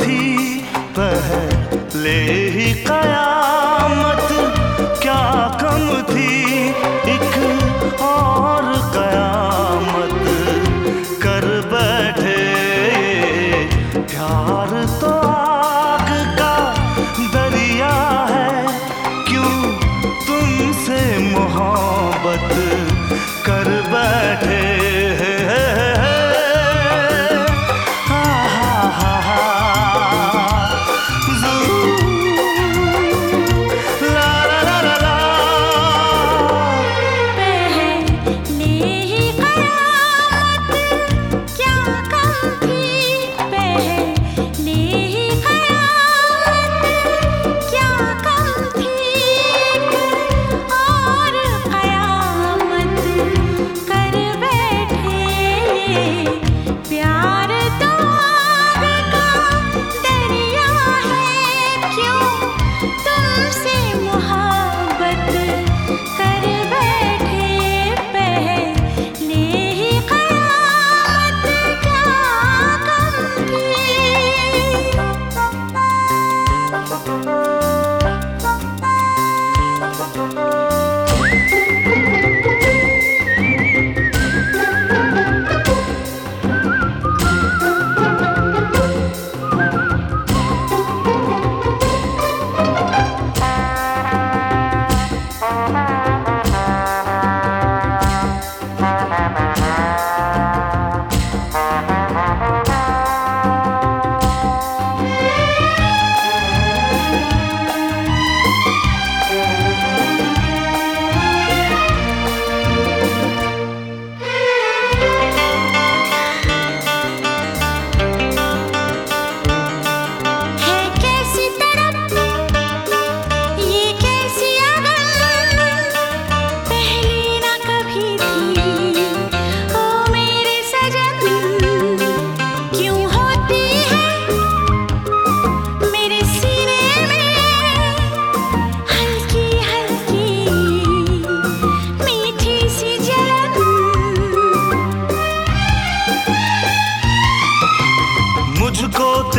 थी पहले ही का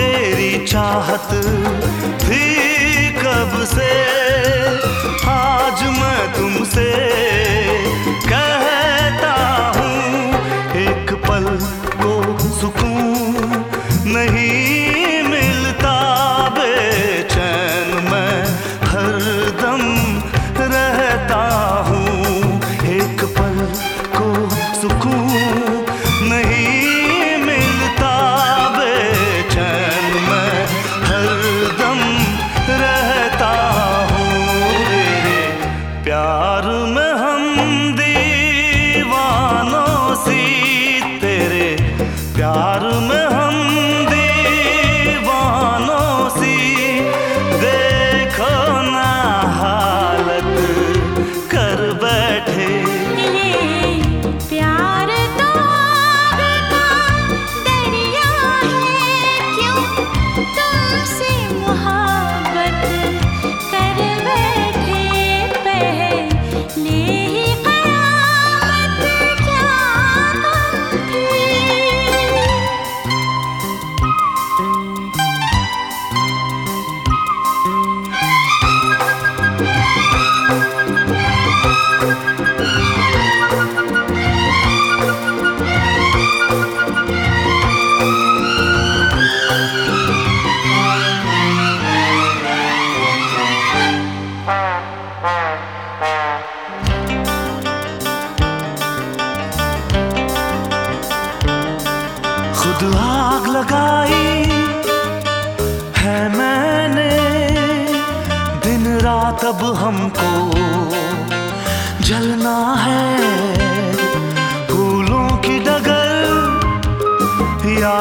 तेरी चाहत थी कब से? आज मैं तुमसे कहता हूँ, एक पल को सुकून नहीं யாருமே खुद आग लगाई है मैंने। दिन रात अब हमको जलना है। फूलों की डगर या